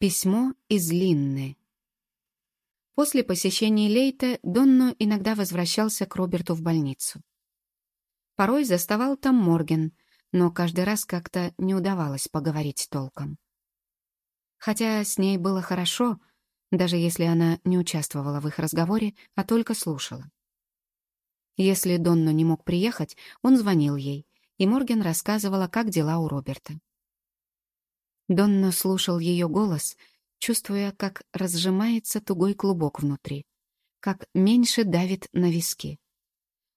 Письмо из Линны. После посещения Лейта Донно иногда возвращался к Роберту в больницу. Порой заставал там Морген, но каждый раз как-то не удавалось поговорить толком. Хотя с ней было хорошо, даже если она не участвовала в их разговоре, а только слушала. Если Донно не мог приехать, он звонил ей, и Морген рассказывала, как дела у Роберта. Донна слушал ее голос, чувствуя, как разжимается тугой клубок внутри, как меньше давит на виски.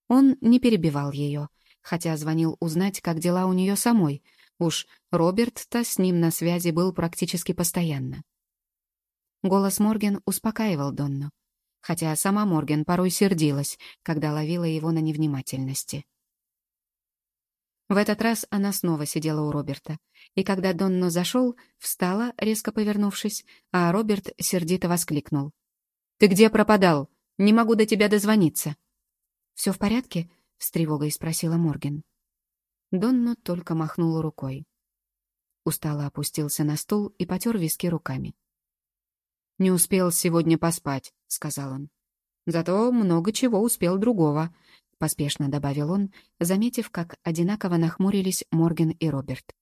Он не перебивал ее, хотя звонил узнать, как дела у нее самой. Уж Роберт-то с ним на связи был практически постоянно. Голос Морген успокаивал Донну, хотя сама Морген порой сердилась, когда ловила его на невнимательности. В этот раз она снова сидела у Роберта, и когда Донно зашел, встала, резко повернувшись, а Роберт сердито воскликнул. «Ты где пропадал? Не могу до тебя дозвониться». «Все в порядке?» — с тревогой спросила Морген. Донно только махнул рукой. Устало опустился на стул и потер виски руками. «Не успел сегодня поспать», — сказал он. «Зато много чего успел другого поспешно добавил он, заметив, как одинаково нахмурились Морген и Роберт.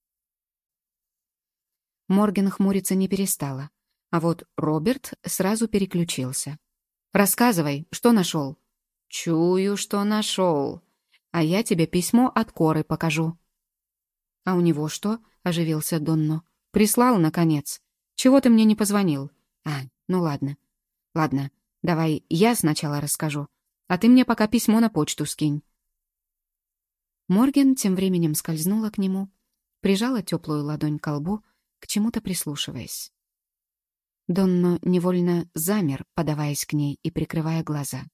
Морген хмуриться не перестала, а вот Роберт сразу переключился. «Рассказывай, что нашел?» «Чую, что нашел. А я тебе письмо от Коры покажу». «А у него что?» — оживился Донно. «Прислал, наконец. Чего ты мне не позвонил?» «А, ну ладно. Ладно, давай я сначала расскажу, а ты мне пока письмо на почту скинь». Морген тем временем скользнула к нему, прижала теплую ладонь к лбу, к чему-то прислушиваясь. Донно невольно замер, подаваясь к ней и прикрывая глаза.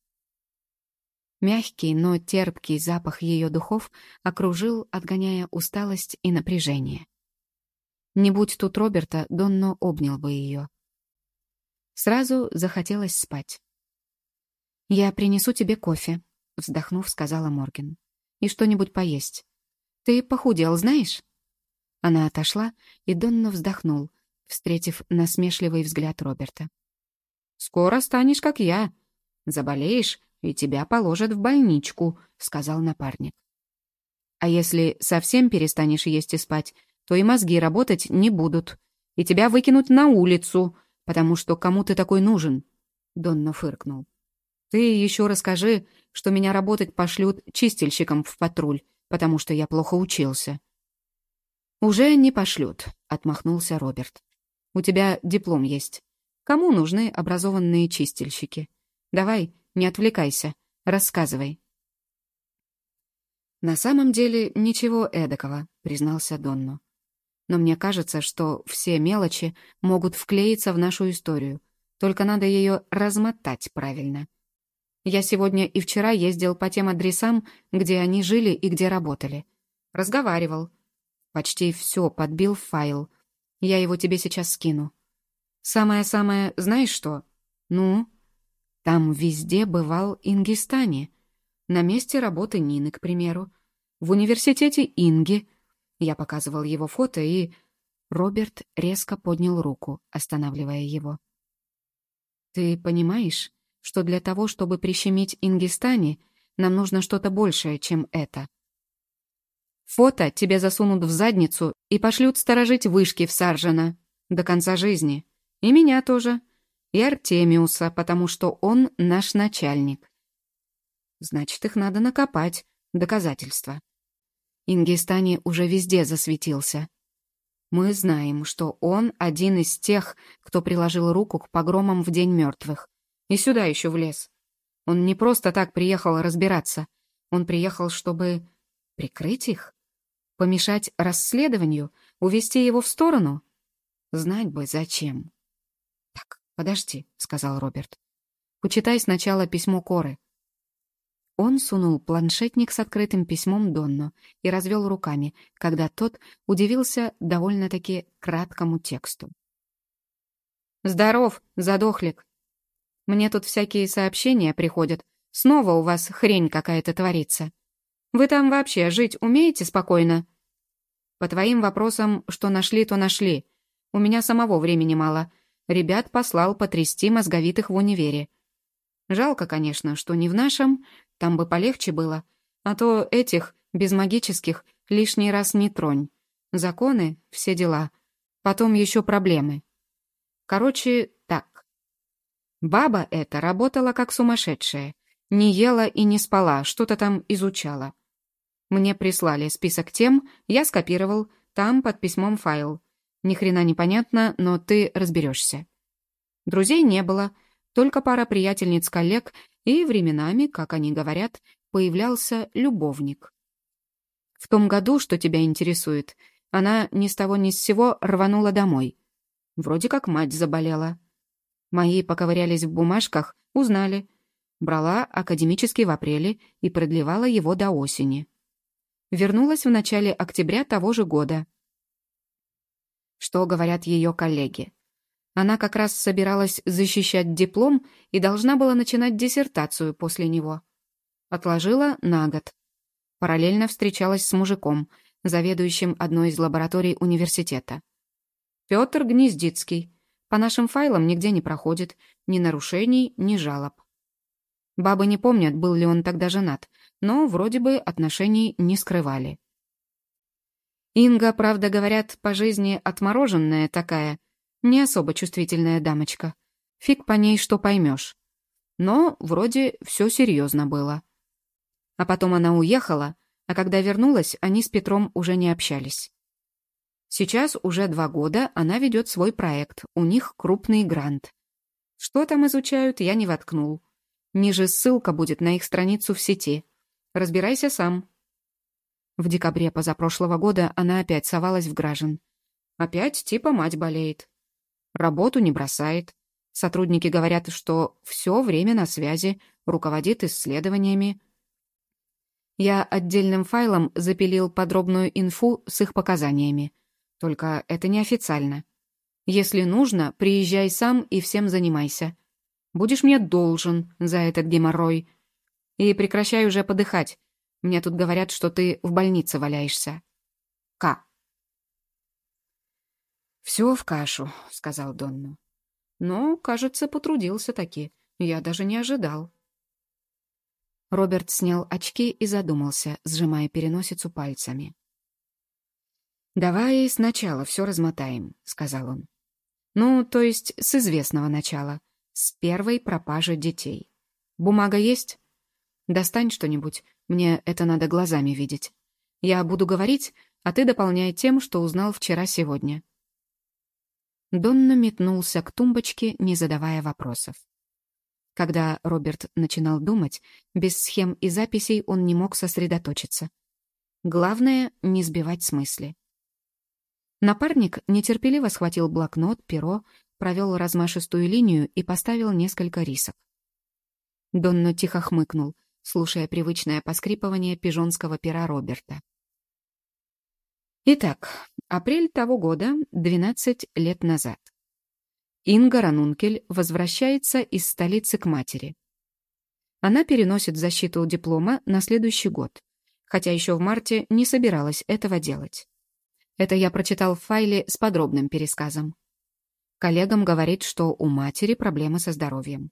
Мягкий, но терпкий запах ее духов окружил, отгоняя усталость и напряжение. Не будь тут Роберта, Донно обнял бы ее. Сразу захотелось спать. «Я принесу тебе кофе», — вздохнув, сказала Морген. «И что-нибудь поесть. Ты похудел, знаешь?» Она отошла, и Донно вздохнул, встретив насмешливый взгляд Роберта. «Скоро станешь, как я. Заболеешь, и тебя положат в больничку», — сказал напарник. «А если совсем перестанешь есть и спать, то и мозги работать не будут, и тебя выкинут на улицу, потому что кому ты такой нужен?» Донно фыркнул. Ты еще расскажи, что меня работать пошлют чистильщиком в патруль, потому что я плохо учился». «Уже не пошлют», — отмахнулся Роберт. «У тебя диплом есть. Кому нужны образованные чистильщики? Давай, не отвлекайся, рассказывай». «На самом деле ничего эдакого», — признался Донно. «Но мне кажется, что все мелочи могут вклеиться в нашу историю, только надо ее размотать правильно. Я сегодня и вчера ездил по тем адресам, где они жили и где работали. Разговаривал. Почти все подбил в файл. Я его тебе сейчас скину. Самое-самое, знаешь что? Ну? Там везде бывал Ингистани. На месте работы Нины, к примеру. В университете Инги. Я показывал его фото, и... Роберт резко поднял руку, останавливая его. «Ты понимаешь, что для того, чтобы прищемить Ингистани, нам нужно что-то большее, чем это. Фото тебе засунут в задницу и пошлют сторожить вышки в Саржина до конца жизни. И меня тоже. И Артемиуса, потому что он наш начальник. Значит, их надо накопать. Доказательства. Ингистани уже везде засветился. Мы знаем, что он один из тех, кто приложил руку к погромам в День мертвых. И сюда еще влез. Он не просто так приехал разбираться. Он приехал, чтобы прикрыть их? Помешать расследованию? Увести его в сторону? Знать бы, зачем. «Так, подожди», — сказал Роберт. «Почитай сначала письмо Коры». Он сунул планшетник с открытым письмом Донно и развел руками, когда тот удивился довольно-таки краткому тексту. «Здоров, задохлик!» Мне тут всякие сообщения приходят. Снова у вас хрень какая-то творится. Вы там вообще жить умеете спокойно? По твоим вопросам, что нашли, то нашли. У меня самого времени мало. Ребят послал потрясти мозговитых в универе. Жалко, конечно, что не в нашем, там бы полегче было. А то этих, без магических, лишний раз не тронь. Законы, все дела. Потом еще проблемы. Короче. Баба эта работала как сумасшедшая. Не ела и не спала, что-то там изучала. Мне прислали список тем, я скопировал, там под письмом файл. Ни хрена не понятно, но ты разберешься. Друзей не было, только пара приятельниц-коллег, и временами, как они говорят, появлялся любовник. В том году, что тебя интересует, она ни с того ни с сего рванула домой. Вроде как мать заболела. Мои поковырялись в бумажках, узнали. Брала академический в апреле и продлевала его до осени. Вернулась в начале октября того же года. Что говорят ее коллеги? Она как раз собиралась защищать диплом и должна была начинать диссертацию после него. Отложила на год. Параллельно встречалась с мужиком, заведующим одной из лабораторий университета. Петр Гнездицкий. По нашим файлам нигде не проходит, ни нарушений, ни жалоб. Бабы не помнят, был ли он тогда женат, но вроде бы отношений не скрывали. Инга, правда, говорят, по жизни отмороженная такая, не особо чувствительная дамочка. Фиг по ней что поймешь. Но вроде все серьезно было. А потом она уехала, а когда вернулась, они с Петром уже не общались. Сейчас уже два года она ведет свой проект, у них крупный грант. Что там изучают, я не воткнул. Ниже ссылка будет на их страницу в сети. Разбирайся сам. В декабре позапрошлого года она опять совалась в граждан. Опять типа мать болеет. Работу не бросает. Сотрудники говорят, что все время на связи, руководит исследованиями. Я отдельным файлом запилил подробную инфу с их показаниями. Только это неофициально. Если нужно, приезжай сам и всем занимайся. Будешь мне должен за этот геморрой. И прекращай уже подыхать. Мне тут говорят, что ты в больнице валяешься. К. «Все в кашу», — сказал Донну. «Но, кажется, потрудился таки. Я даже не ожидал». Роберт снял очки и задумался, сжимая переносицу пальцами. «Давай сначала все размотаем», — сказал он. «Ну, то есть с известного начала, с первой пропажи детей. Бумага есть? Достань что-нибудь, мне это надо глазами видеть. Я буду говорить, а ты дополняй тем, что узнал вчера-сегодня». Донна метнулся к тумбочке, не задавая вопросов. Когда Роберт начинал думать, без схем и записей он не мог сосредоточиться. Главное — не сбивать с мысли. Напарник нетерпеливо схватил блокнот, перо, провел размашистую линию и поставил несколько рисок. Донно тихо хмыкнул, слушая привычное поскрипывание пижонского пера Роберта. Итак, апрель того года, 12 лет назад. Инга Ранункель возвращается из столицы к матери. Она переносит защиту диплома на следующий год, хотя еще в марте не собиралась этого делать. Это я прочитал в файле с подробным пересказом. Коллегам говорит, что у матери проблемы со здоровьем.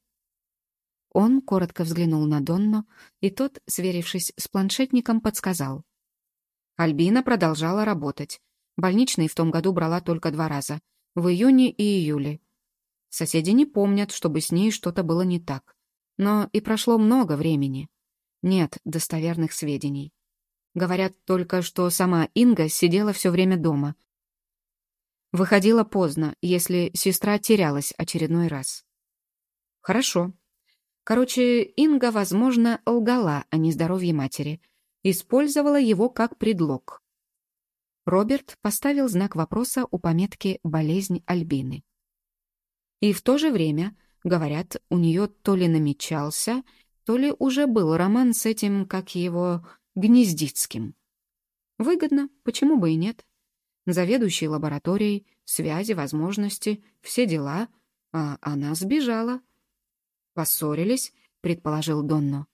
Он коротко взглянул на Донно, и тот, сверившись с планшетником, подсказал. Альбина продолжала работать. Больничный в том году брала только два раза, в июне и июле. Соседи не помнят, чтобы с ней что-то было не так. Но и прошло много времени. Нет достоверных сведений. Говорят только, что сама Инга сидела все время дома. Выходила поздно, если сестра терялась очередной раз. Хорошо. Короче, Инга, возможно, лгала о нездоровье матери. Использовала его как предлог. Роберт поставил знак вопроса у пометки «Болезнь Альбины». И в то же время, говорят, у нее то ли намечался, то ли уже был роман с этим, как его, Гнездицким. Выгодно, почему бы и нет. Заведующий лабораторией, связи, возможности, все дела, а она сбежала. Поссорились, предположил Донно.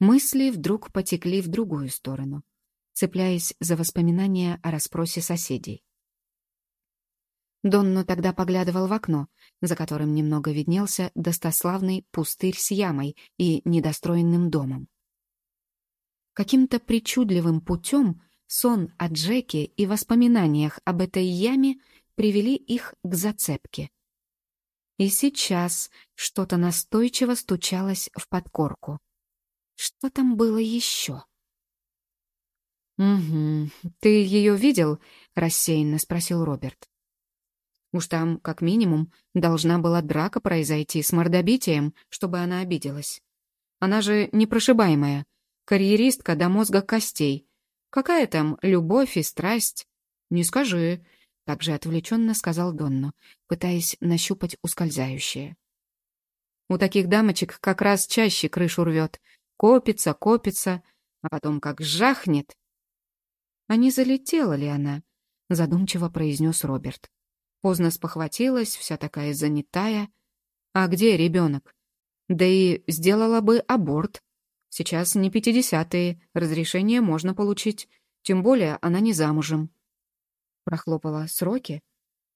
Мысли вдруг потекли в другую сторону, цепляясь за воспоминания о расспросе соседей. Донно тогда поглядывал в окно, за которым немного виднелся достославный пустырь с ямой и недостроенным домом. Каким-то причудливым путем сон о Джеке и воспоминаниях об этой яме привели их к зацепке. И сейчас что-то настойчиво стучалось в подкорку. Что там было еще? «Угу. Ты ее видел?» — рассеянно спросил Роберт. Уж там, как минимум, должна была драка произойти с мордобитием, чтобы она обиделась. Она же непрошибаемая, карьеристка до мозга костей. Какая там любовь и страсть? Не скажи, — также отвлеченно сказал Донно, пытаясь нащупать ускользающее. У таких дамочек как раз чаще крышу рвет. Копится, копится, а потом как жахнет. А не залетела ли она? Задумчиво произнес Роберт. Поздно спохватилась, вся такая занятая. А где ребенок? Да и сделала бы аборт. Сейчас не пятидесятые, разрешение можно получить. Тем более она не замужем. Прохлопала сроки.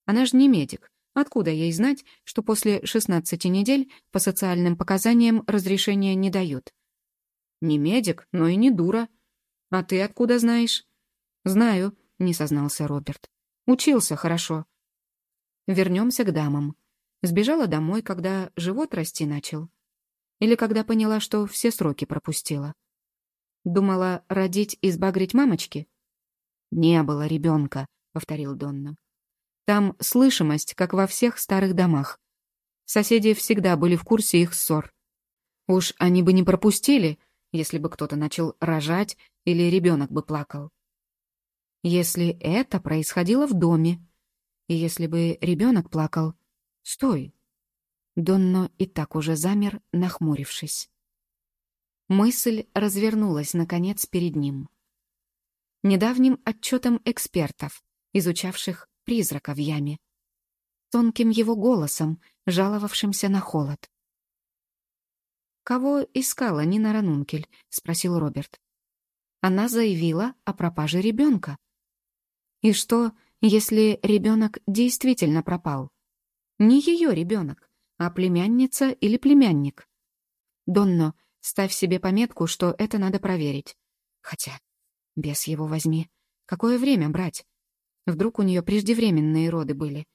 Она же не медик. Откуда ей знать, что после 16 недель по социальным показаниям разрешения не дают? Не медик, но и не дура. А ты откуда знаешь? Знаю, не сознался Роберт. Учился хорошо. Вернемся к дамам. Сбежала домой, когда живот расти начал. Или когда поняла, что все сроки пропустила. Думала родить и сбагрить мамочки? Не было ребенка, повторил Донна. Там слышимость, как во всех старых домах. Соседи всегда были в курсе их ссор. Уж они бы не пропустили, если бы кто-то начал рожать или ребенок бы плакал. Если это происходило в доме, и если бы ребенок плакал... Стой! Донно и так уже замер, нахмурившись. Мысль развернулась, наконец, перед ним. Недавним отчетом экспертов, изучавших призрака в яме, тонким его голосом, жаловавшимся на холод. «Кого искала Нина Ранункель?» — спросил Роберт. Она заявила о пропаже ребенка. И что, если ребенок действительно пропал? Не ее ребенок, а племянница или племянник. Донно, ставь себе пометку, что это надо проверить. Хотя, без его возьми, какое время брать? Вдруг у нее преждевременные роды были?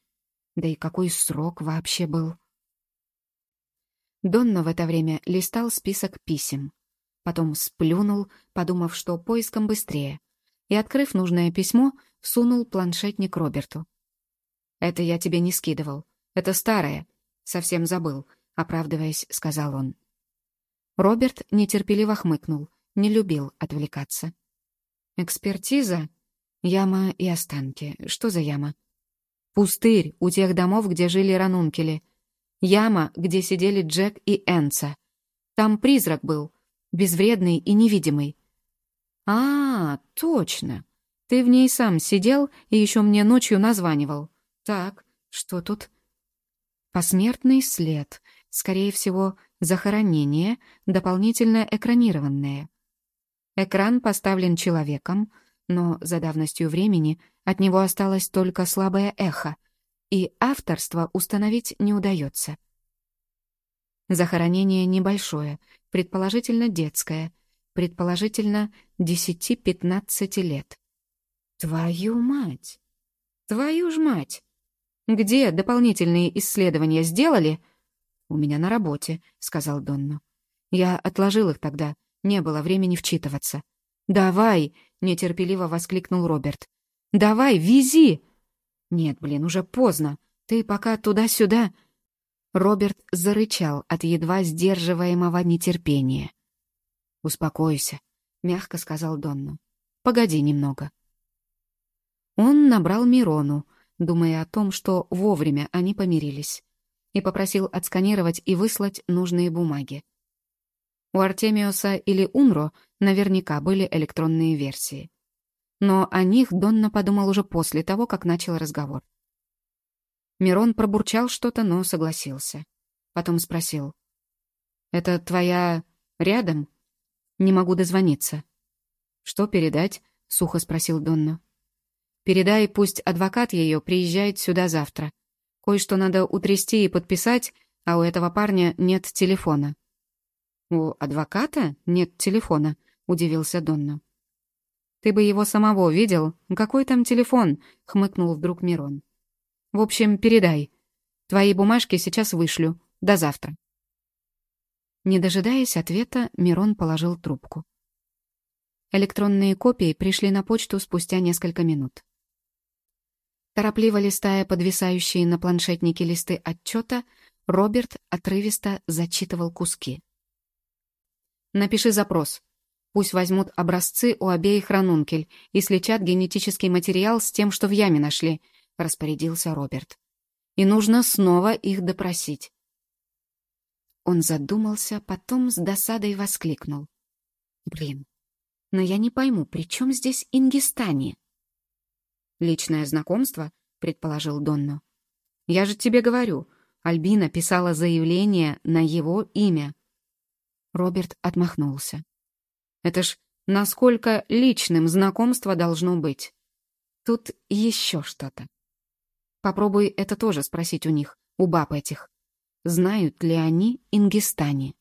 Да и какой срок вообще был? Донно в это время листал список писем. Потом сплюнул, подумав, что поиском быстрее, и, открыв нужное письмо, сунул планшетник Роберту. «Это я тебе не скидывал. Это старое. Совсем забыл», — оправдываясь, сказал он. Роберт нетерпеливо хмыкнул, не любил отвлекаться. «Экспертиза? Яма и останки. Что за яма?» «Пустырь у тех домов, где жили ранункели. Яма, где сидели Джек и Энца. Там призрак был, безвредный и невидимый. «А, точно. Ты в ней сам сидел и еще мне ночью названивал. Так, что тут?» Посмертный след. Скорее всего, захоронение, дополнительно экранированное. Экран поставлен человеком, но за давностью времени от него осталось только слабое эхо, и авторство установить не удается. Захоронение небольшое, предположительно детское, предположительно 10-15 лет. Твою мать! Твою ж мать! Где дополнительные исследования сделали? У меня на работе, сказал Донно. Я отложил их тогда, не было времени вчитываться. Давай, нетерпеливо воскликнул Роберт. Давай, вези! Нет, блин, уже поздно. Ты пока туда-сюда... Роберт зарычал от едва сдерживаемого нетерпения. «Успокойся», — мягко сказал Донну. «Погоди немного». Он набрал Мирону, думая о том, что вовремя они помирились, и попросил отсканировать и выслать нужные бумаги. У Артемиоса или Унро наверняка были электронные версии. Но о них Донна подумал уже после того, как начал разговор. Мирон пробурчал что-то, но согласился. Потом спросил. «Это твоя... рядом?» «Не могу дозвониться». «Что передать?» — сухо спросил Донна. Передай, пусть адвокат ее приезжает сюда завтра. Кое-что надо утрясти и подписать, а у этого парня нет телефона». «У адвоката нет телефона?» — удивился Донна. «Ты бы его самого видел? Какой там телефон?» — хмыкнул вдруг Мирон. «В общем, передай. Твои бумажки сейчас вышлю. До завтра». Не дожидаясь ответа, Мирон положил трубку. Электронные копии пришли на почту спустя несколько минут. Торопливо листая подвисающие на планшетнике листы отчета, Роберт отрывисто зачитывал куски. «Напиши запрос. Пусть возьмут образцы у обеих ранункель и сличат генетический материал с тем, что в яме нашли», — распорядился Роберт. «И нужно снова их допросить. Он задумался, потом с досадой воскликнул. «Блин, но я не пойму, при чем здесь Ингистани?» «Личное знакомство?» — предположил Донно. «Я же тебе говорю, Альбина писала заявление на его имя». Роберт отмахнулся. «Это ж насколько личным знакомство должно быть? Тут еще что-то. Попробуй это тоже спросить у них, у баб этих знают ли они Ингистани.